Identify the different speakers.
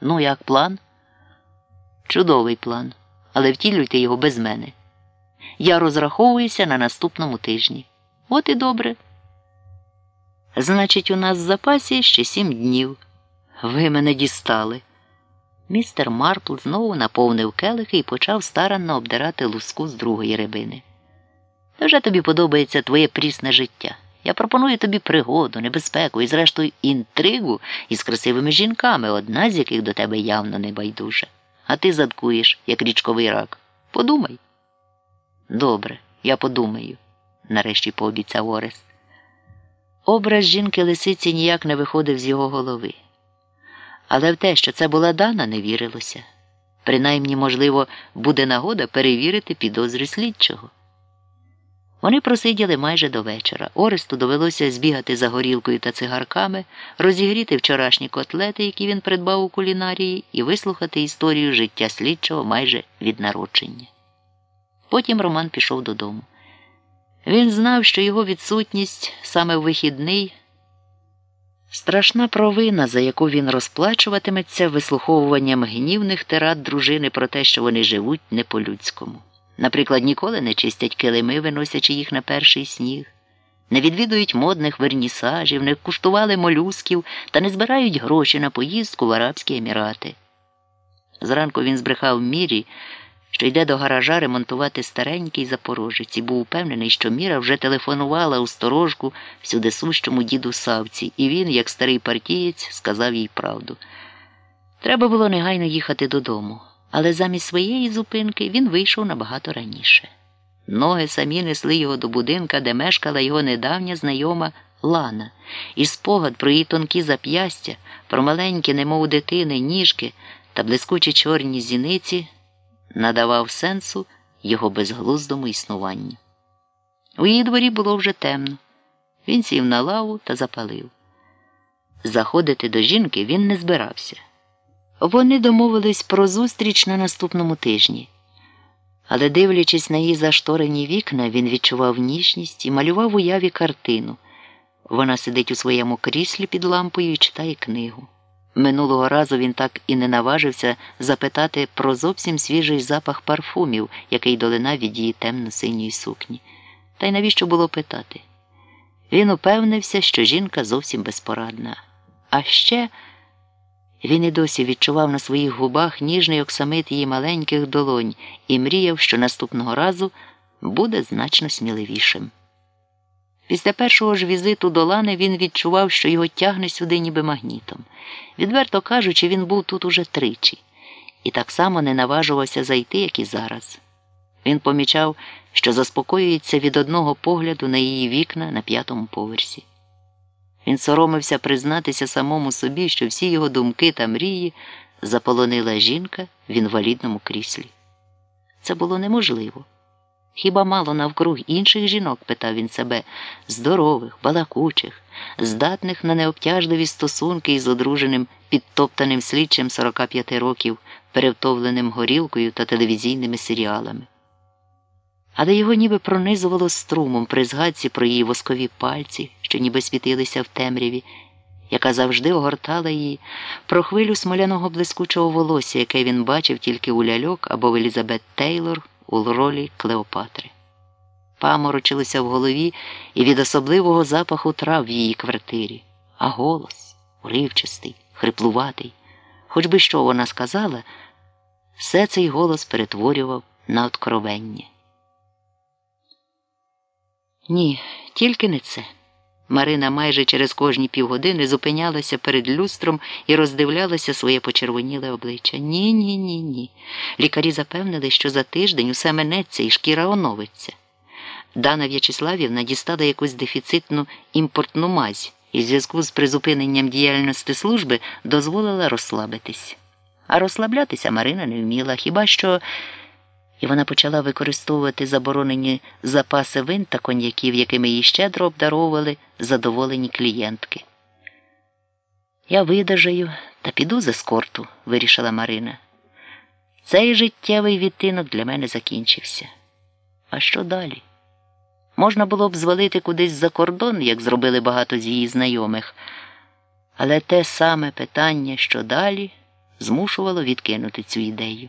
Speaker 1: Ну, як план? Чудовий план, але втілюйте його без мене. Я розраховуюся на наступному тижні. От і добре. Значить, у нас в запасі ще сім днів. Ви мене дістали. Містер Марпл знову наповнив келихи і почав старанно обдирати луску з другої рибини. Невже тобі подобається твоє прісне життя? Я пропоную тобі пригоду, небезпеку і, зрештою, інтригу із красивими жінками, одна з яких до тебе явно не байдуже. А ти задкуєш, як річковий рак. Подумай. Добре, я подумаю, нарешті пообіцяв Орес. Образ жінки лисиці ніяк не виходив з його голови. Але в те, що це була дана, не вірилося. Принаймні, можливо, буде нагода перевірити підозри слідчого. Вони просиділи майже до вечора. Оресту довелося збігати за горілкою та цигарками, розігріти вчорашні котлети, які він придбав у кулінарії, і вислухати історію життя слідчого майже від народження. Потім Роман пішов додому. Він знав, що його відсутність саме в вихідний страшна провина, за яку він розплачуватиметься вислуховуванням гнівних тирад дружини про те, що вони живуть не по-людському. Наприклад, ніколи не чистять килими, виносячи їх на перший сніг, не відвідують модних вернісажів, не куштували молюсків та не збирають гроші на поїздку в Арабські Емірати. Зранку він збрехав мірі, що йде до гаража ремонтувати старенький запорожець і був упевнений, що Міра вже телефонувала у сторожку всюди сущому діду Савці, і він, як старий партієць, сказав їй правду. Треба було негайно їхати додому, але замість своєї зупинки він вийшов набагато раніше. Ноги самі несли його до будинка, де мешкала його недавня знайома Лана, і спогад про її тонкі зап'ястя, про маленькі, немов дитини, ніжки та блискучі чорні зіниці надавав сенсу його безглуздому існуванню. У її дворі було вже темно. Він сів на лаву та запалив. Заходити до жінки він не збирався. Вони домовились про зустріч на наступному тижні. Але, дивлячись на її зашторені вікна, він відчував ніжність і малював уяві картину. Вона сидить у своєму кріслі під лампою і читає книгу. Минулого разу він так і не наважився запитати про зовсім свіжий запах парфумів, який долинав від її темно-синьої сукні. Та й навіщо було питати? Він упевнився, що жінка зовсім безпорадна. А ще він і досі відчував на своїх губах ніжний оксамит її маленьких долонь і мріяв, що наступного разу буде значно сміливішим. Після першого ж візиту до Лани він відчував, що його тягне сюди ніби магнітом. Відверто кажучи, він був тут уже тричі, і так само не наважувався зайти, як і зараз. Він помічав, що заспокоюється від одного погляду на її вікна на п'ятому поверсі. Він соромився признатися самому собі, що всі його думки та мрії заполонила жінка в інвалідному кріслі. Це було неможливо. Хіба мало навкруг інших жінок, питав він себе, здорових, балакучих, здатних на необтяжливі стосунки із одруженим підтоптаним слідчим 45 років, перевтовленим горілкою та телевізійними серіалами. Але його ніби пронизувало струмом при згадці про її воскові пальці, що ніби світилися в темряві, яка завжди огортала її, про хвилю смоляного блискучого волосся, яке він бачив тільки у ляльок або в Елізабет Тейлор у ролі Клеопатри. Паморочилося в голові і від особливого запаху трав в її квартирі, а голос уривчастий, хриплуватий. Хоч би що вона сказала, все цей голос перетворював на откровення. Ні, тільки не це. Марина майже через кожні півгодини зупинялася перед люстром і роздивлялася своє почервоніле обличчя. Ні, ні, ні, ні. Лікарі запевнили, що за тиждень усе минеться і шкіра оновиться. Дана В'ячеславівна дістала якусь дефіцитну імпортну мазь і в зв'язку з призупиненням діяльності служби дозволила розслабитись. А розслаблятися Марина не вміла, хіба що і вона почала використовувати заборонені запаси вин та коньяків, якими її щедро обдаровували задоволені клієнтки. Я видержаю та піду з ескорту, вирішила Марина. Цей життєвий відтинок для мене закінчився. А що далі? Можна було б звалити кудись за кордон, як зробили багато з її знайомих, але те саме питання, що далі, змушувало відкинути цю ідею.